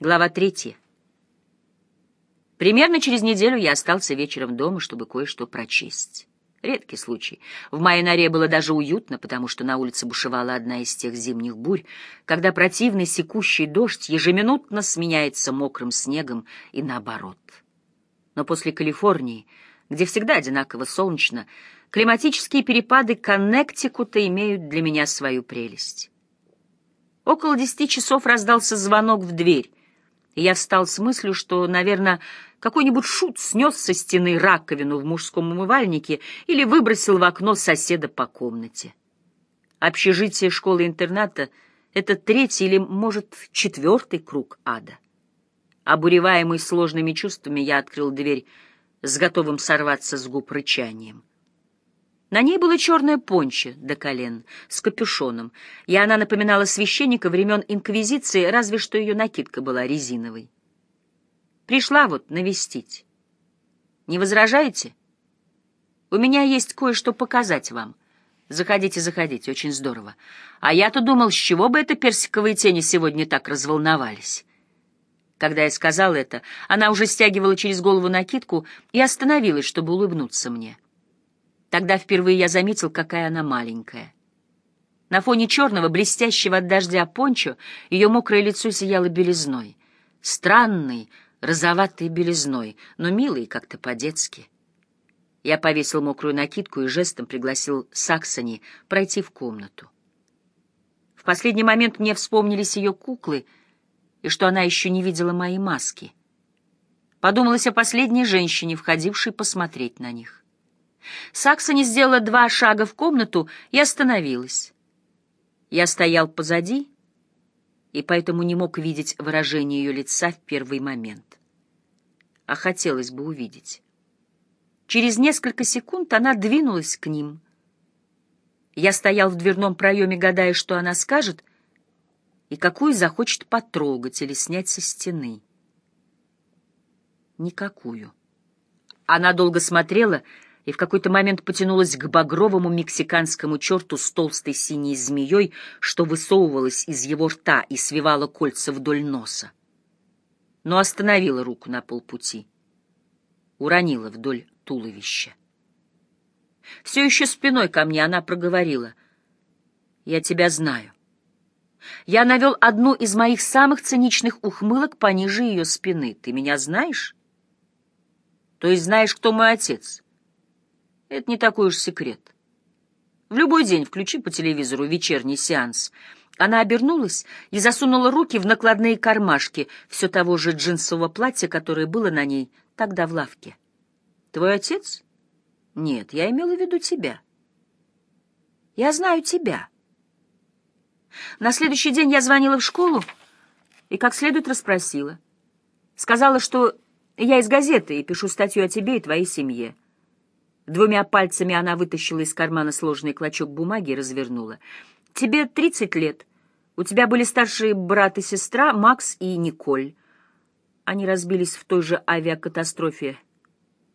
Глава третья. Примерно через неделю я остался вечером дома, чтобы кое-что прочесть. Редкий случай. В моей норе было даже уютно, потому что на улице бушевала одна из тех зимних бурь, когда противный секущий дождь ежеминутно сменяется мокрым снегом и наоборот. Но после Калифорнии, где всегда одинаково солнечно, климатические перепады Коннектикута имеют для меня свою прелесть. Около десяти часов раздался звонок в дверь и я встал с мыслью, что, наверное, какой-нибудь шут снес со стены раковину в мужском умывальнике или выбросил в окно соседа по комнате. Общежитие школы-интерната — это третий или, может, четвертый круг ада. Обуреваемый сложными чувствами, я открыл дверь с готовым сорваться с губ рычанием. На ней было черное пончо до колен, с капюшоном, и она напоминала священника времен Инквизиции, разве что ее накидка была резиновой. Пришла вот навестить. Не возражаете? У меня есть кое-что показать вам. Заходите, заходите, очень здорово. А я-то думал, с чего бы это персиковые тени сегодня так разволновались. Когда я сказал это, она уже стягивала через голову накидку и остановилась, чтобы улыбнуться мне. — Тогда впервые я заметил, какая она маленькая. На фоне черного, блестящего от дождя пончо, ее мокрое лицо сияло белизной. Странной, розоватой белизной, но милой как-то по-детски. Я повесил мокрую накидку и жестом пригласил Саксони пройти в комнату. В последний момент мне вспомнились ее куклы, и что она еще не видела моей маски. Подумалось о последней женщине, входившей посмотреть на них. Саксони сделала два шага в комнату и остановилась. Я стоял позади и поэтому не мог видеть выражение ее лица в первый момент. А хотелось бы увидеть. Через несколько секунд она двинулась к ним. Я стоял в дверном проеме, гадая, что она скажет, и какую захочет потрогать или снять со стены. Никакую. Она долго смотрела, и в какой-то момент потянулась к багровому мексиканскому черту с толстой синей змеей, что высовывалась из его рта и свивала кольца вдоль носа. Но остановила руку на полпути, уронила вдоль туловища. Все еще спиной ко мне она проговорила. «Я тебя знаю». Я навел одну из моих самых циничных ухмылок пониже ее спины. «Ты меня знаешь?» «То есть знаешь, кто мой отец?» Это не такой уж секрет. В любой день включи по телевизору вечерний сеанс. Она обернулась и засунула руки в накладные кармашки все того же джинсового платья, которое было на ней тогда в лавке. «Твой отец?» «Нет, я имела в виду тебя». «Я знаю тебя». На следующий день я звонила в школу и как следует расспросила. Сказала, что я из газеты и пишу статью о тебе и твоей семье. Двумя пальцами она вытащила из кармана сложный клочок бумаги и развернула. «Тебе тридцать лет. У тебя были старшие брат и сестра, Макс и Николь. Они разбились в той же авиакатастрофе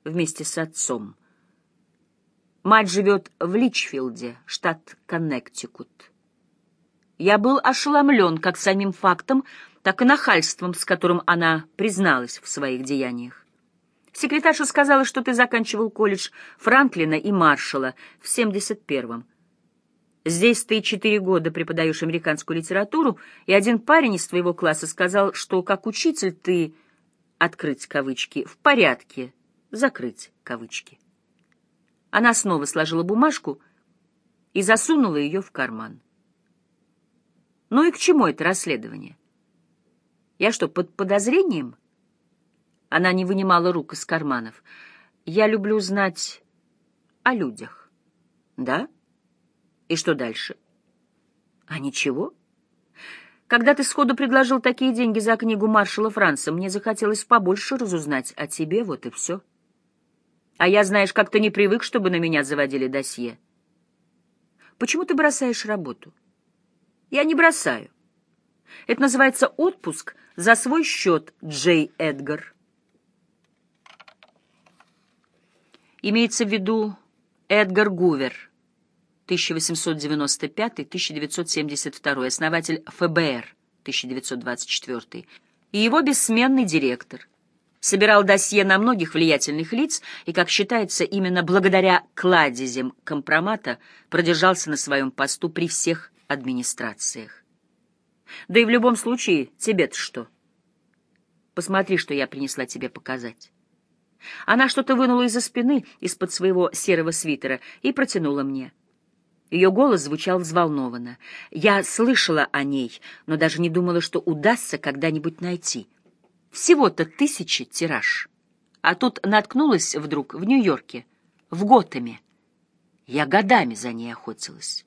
вместе с отцом. Мать живет в Личфилде, штат Коннектикут. Я был ошеломлен как самим фактом, так и нахальством, с которым она призналась в своих деяниях. Секретарша сказала, что ты заканчивал колледж Франклина и Маршалла в 71-м. Здесь ты четыре года преподаешь американскую литературу, и один парень из твоего класса сказал, что как учитель ты, открыть кавычки, в порядке, закрыть кавычки. Она снова сложила бумажку и засунула ее в карман. Ну и к чему это расследование? Я что, под подозрением? — она не вынимала рук из карманов. «Я люблю знать о людях». «Да? И что дальше?» «А ничего?» Когда ты сходу предложил такие деньги за книгу маршала Франца, мне захотелось побольше разузнать о тебе, вот и все. А я, знаешь, как-то не привык, чтобы на меня заводили досье. Почему ты бросаешь работу? Я не бросаю. Это называется отпуск за свой счет, Джей Эдгар. Имеется в виду Эдгар Гувер, 1895-1972, основатель ФБР, 1924, и его бессменный директор. Собирал досье на многих влиятельных лиц и, как считается, именно благодаря кладезям компромата продержался на своем посту при всех администрациях. Да и в любом случае, тебе-то что? Посмотри, что я принесла тебе показать. Она что-то вынула из-за спины, из-под своего серого свитера, и протянула мне. Ее голос звучал взволнованно. Я слышала о ней, но даже не думала, что удастся когда-нибудь найти. Всего-то тысячи тираж. А тут наткнулась вдруг в Нью-Йорке, в Готэме. Я годами за ней охотилась.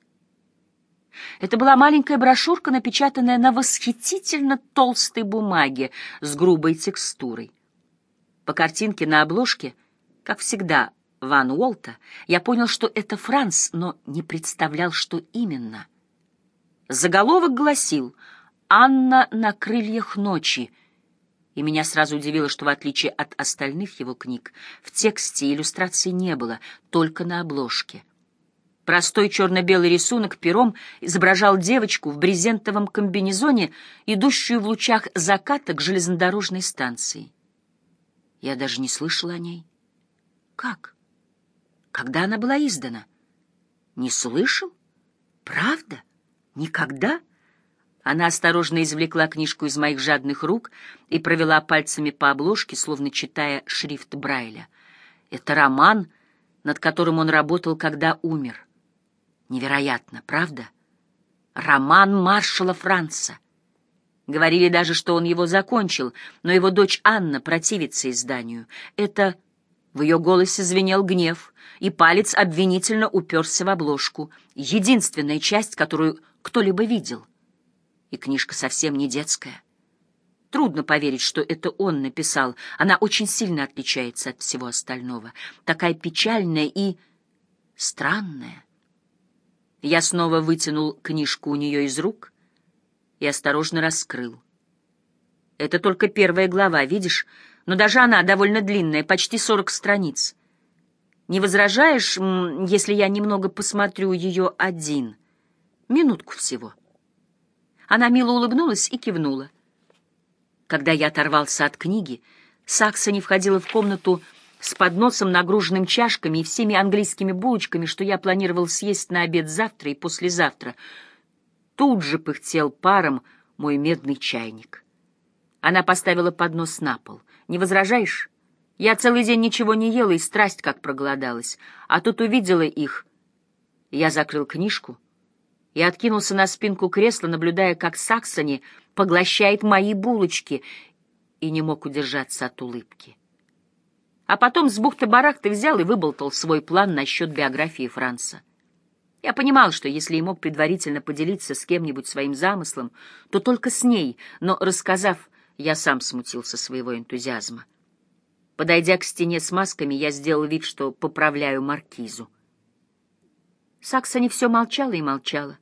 Это была маленькая брошюрка, напечатанная на восхитительно толстой бумаге с грубой текстурой. По картинке на обложке, как всегда, Ван Уолта, я понял, что это Франц, но не представлял, что именно. Заголовок гласил «Анна на крыльях ночи», и меня сразу удивило, что в отличие от остальных его книг, в тексте иллюстраций не было, только на обложке. Простой черно-белый рисунок пером изображал девочку в брезентовом комбинезоне, идущую в лучах заката к железнодорожной станции. Я даже не слышала о ней. Как? Когда она была издана? Не слышал? Правда? Никогда? Она осторожно извлекла книжку из моих жадных рук и провела пальцами по обложке, словно читая шрифт Брайля. Это роман, над которым он работал, когда умер. Невероятно, правда? Роман маршала Франца. Говорили даже, что он его закончил, но его дочь Анна противится изданию. Это... В ее голосе звенел гнев, и палец обвинительно уперся в обложку. Единственная часть, которую кто-либо видел. И книжка совсем не детская. Трудно поверить, что это он написал. Она очень сильно отличается от всего остального. Такая печальная и странная. Я снова вытянул книжку у нее из рук — и осторожно раскрыл. Это только первая глава, видишь? Но даже она довольно длинная, почти сорок страниц. Не возражаешь, если я немного посмотрю ее один? Минутку всего. Она мило улыбнулась и кивнула. Когда я оторвался от книги, Сакса входила в комнату с подносом, нагруженным чашками и всеми английскими булочками, что я планировал съесть на обед завтра и послезавтра — Тут же пыхтел паром мой медный чайник. Она поставила поднос на пол. «Не возражаешь? Я целый день ничего не ела и страсть как проголодалась. А тут увидела их». Я закрыл книжку и откинулся на спинку кресла, наблюдая, как Саксони поглощает мои булочки, и не мог удержаться от улыбки. А потом с бухты-барахты взял и выболтал свой план насчет биографии Франца. Я понимал, что если и мог предварительно поделиться с кем-нибудь своим замыслом, то только с ней, но, рассказав, я сам смутился своего энтузиазма. Подойдя к стене с масками, я сделал вид, что поправляю маркизу. Саксони все молчала и молчала.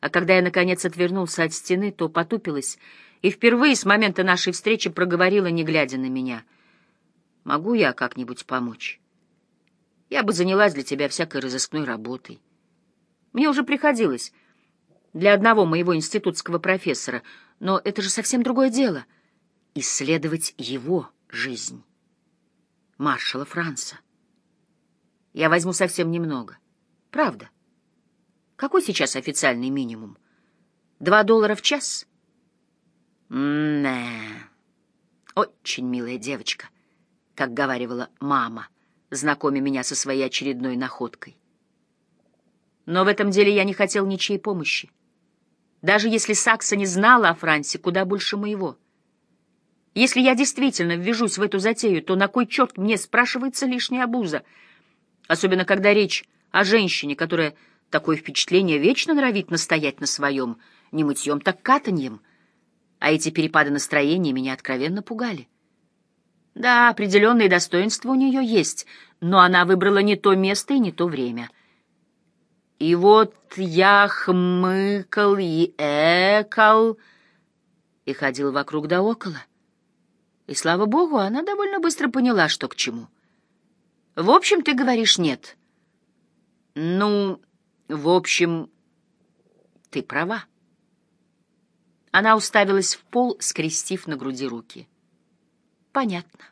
А когда я, наконец, отвернулся от стены, то потупилась и впервые с момента нашей встречи проговорила, не глядя на меня. «Могу я как-нибудь помочь? Я бы занялась для тебя всякой разыскной работой. Мне уже приходилось для одного моего институтского профессора, но это же совсем другое дело — исследовать его жизнь. Маршала Франца. Я возьму совсем немного. Правда. Какой сейчас официальный минимум? Два доллара в час? Не. Очень милая девочка, как говаривала мама, знакомя меня со своей очередной находкой. Но в этом деле я не хотел ничьей помощи. Даже если Сакса не знала о Франсе куда больше моего. Если я действительно ввяжусь в эту затею, то на кой черт мне спрашивается лишняя обуза? Особенно, когда речь о женщине, которая такое впечатление вечно норовит настоять на своем, не мытьем, так катаньем. А эти перепады настроения меня откровенно пугали. Да, определенные достоинства у нее есть, но она выбрала не то место и не то время — и вот я хмыкал и экал, и ходил вокруг да около. И, слава богу, она довольно быстро поняла, что к чему. В общем, ты говоришь «нет». Ну, в общем, ты права. Она уставилась в пол, скрестив на груди руки. Понятно.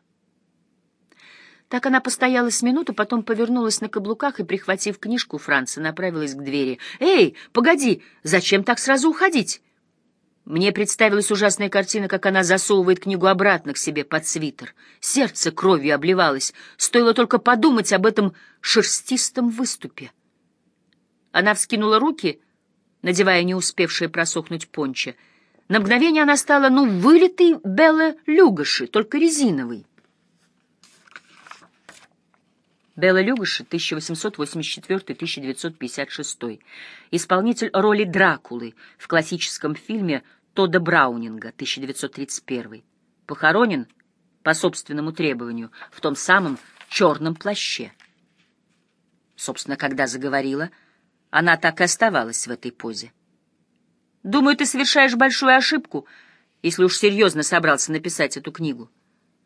Так она постояла с минуту, потом повернулась на каблуках и, прихватив книжку Франца, направилась к двери. «Эй, погоди! Зачем так сразу уходить?» Мне представилась ужасная картина, как она засовывает книгу обратно к себе под свитер. Сердце кровью обливалось. Стоило только подумать об этом шерстистом выступе. Она вскинула руки, надевая не успевшие просохнуть пончо. На мгновение она стала, ну, вылитый Белла Люгаши, только резиновый. Белла Люгаши, 1884-1956. Исполнитель роли Дракулы в классическом фильме Тодда Браунинга, 1931. Похоронен, по собственному требованию, в том самом черном плаще. Собственно, когда заговорила, она так и оставалась в этой позе. «Думаю, ты совершаешь большую ошибку, если уж серьезно собрался написать эту книгу.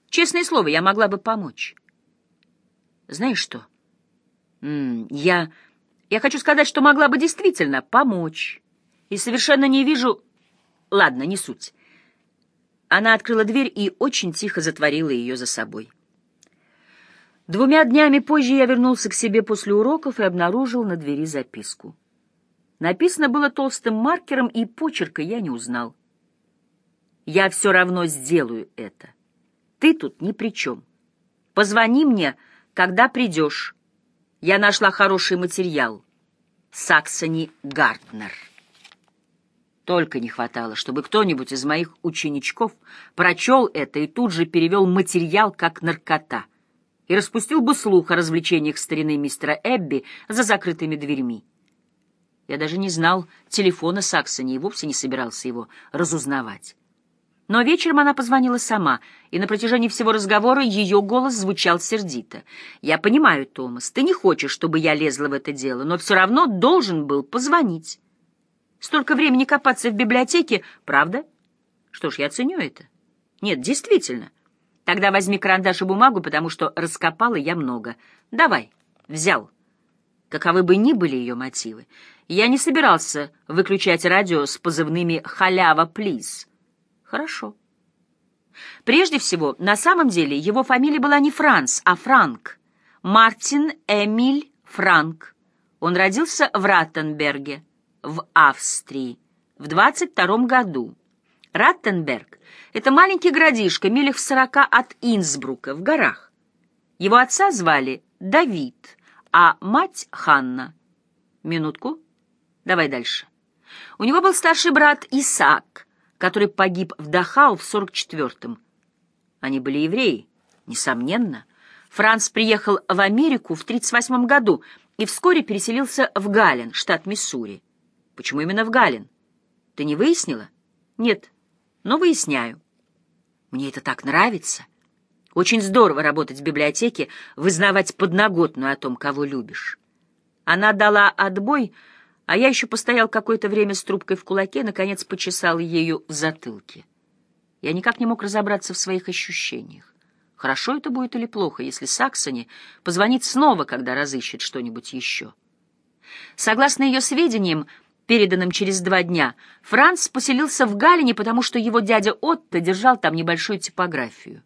Честное слово, я могла бы помочь». «Знаешь что? Я... я хочу сказать, что могла бы действительно помочь. И совершенно не вижу Ладно, не суть. Она открыла дверь и очень тихо затворила ее за собой. Двумя днями позже я вернулся к себе после уроков и обнаружил на двери записку. Написано было толстым маркером, и почерка я не узнал. «Я все равно сделаю это. Ты тут ни при чем. Позвони мне, когда придешь. Я нашла хороший материал. Саксони Гартнер». Только не хватало, чтобы кто-нибудь из моих ученичков прочел это и тут же перевел материал как наркота и распустил бы слух о развлечениях старины мистера Эбби за закрытыми дверьми. Я даже не знал телефона Саксони и вовсе не собирался его разузнавать. Но вечером она позвонила сама, и на протяжении всего разговора ее голос звучал сердито. «Я понимаю, Томас, ты не хочешь, чтобы я лезла в это дело, но все равно должен был позвонить». Столько времени копаться в библиотеке, правда? Что ж, я ценю это. Нет, действительно. Тогда возьми карандаш и бумагу, потому что раскопала я много. Давай, взял. Каковы бы ни были ее мотивы, я не собирался выключать радио с позывными «Халява, плиз». Хорошо. Прежде всего, на самом деле, его фамилия была не Франц, а Франк. Мартин Эмиль Франк. Он родился в Раттенберге в Австрии в 22 году. Раттенберг — это маленький городишко, милях в сорока от Инсбрука, в горах. Его отца звали Давид, а мать — Ханна. Минутку. Давай дальше. У него был старший брат Исаак, который погиб в Дахау в 44-м. Они были евреи, несомненно. Франц приехал в Америку в 38 году и вскоре переселился в Гален, штат Миссури. Почему именно в Галин? Ты не выяснила? Нет, но выясняю. Мне это так нравится. Очень здорово работать в библиотеке, вызнавать подноготную о том, кого любишь. Она дала отбой, а я еще постоял какое-то время с трубкой в кулаке, наконец почесал ею в затылке. Я никак не мог разобраться в своих ощущениях. Хорошо это будет или плохо, если Саксони позвонит снова, когда разыщет что-нибудь еще. Согласно ее сведениям, переданным через два дня, Франц поселился в Галине, потому что его дядя Отто держал там небольшую типографию.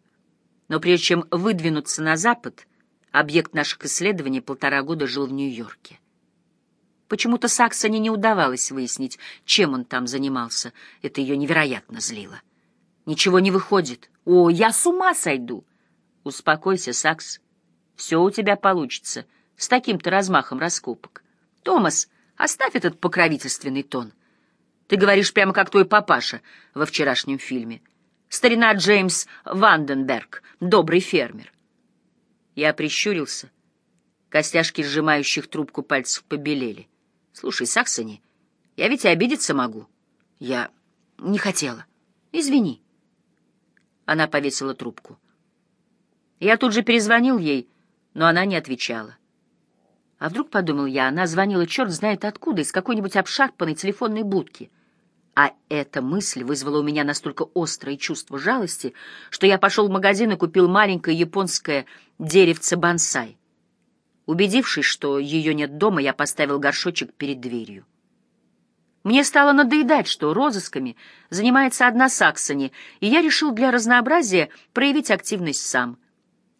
Но прежде чем выдвинуться на запад, объект наших исследований полтора года жил в Нью-Йорке. Почему-то Саксоне не удавалось выяснить, чем он там занимался. Это ее невероятно злило. «Ничего не выходит. О, я с ума сойду!» «Успокойся, Сакс. Все у тебя получится. С таким-то размахом раскопок. Томас, Оставь этот покровительственный тон. Ты говоришь прямо как твой папаша во вчерашнем фильме. Старина Джеймс Ванденберг, добрый фермер. Я прищурился. Костяшки сжимающих трубку пальцев побелели. Слушай, Саксони, я ведь и обидеться могу. Я не хотела. Извини. Она повесила трубку. Я тут же перезвонил ей, но она не отвечала. А вдруг, подумал я, она звонила черт знает откуда, из какой-нибудь обшарпанной телефонной будки. А эта мысль вызвала у меня настолько острое чувство жалости, что я пошел в магазин и купил маленькое японское деревце бонсай. Убедившись, что ее нет дома, я поставил горшочек перед дверью. Мне стало надоедать, что розысками занимается одна Саксони, и я решил для разнообразия проявить активность сам.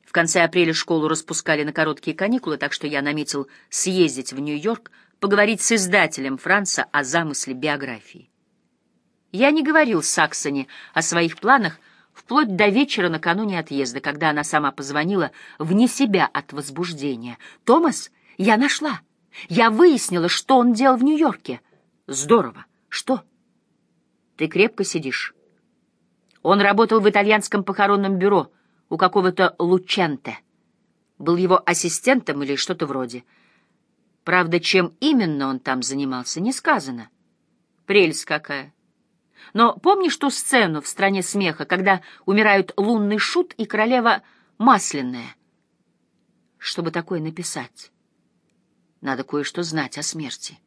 В конце апреля школу распускали на короткие каникулы, так что я наметил съездить в Нью-Йорк, поговорить с издателем Франца о замысле биографии. Я не говорил Саксони о своих планах вплоть до вечера накануне отъезда, когда она сама позвонила вне себя от возбуждения. «Томас, я нашла. Я выяснила, что он делал в Нью-Йорке». Здорово. Что? Ты крепко сидишь. Он работал в итальянском похоронном бюро у какого-то Лученте. Был его ассистентом или что-то вроде. Правда, чем именно он там занимался, не сказано. Прелесть какая. Но помнишь ту сцену в «Стране смеха», когда умирают лунный шут и королева масляная? Чтобы такое написать, надо кое-что знать о смерти.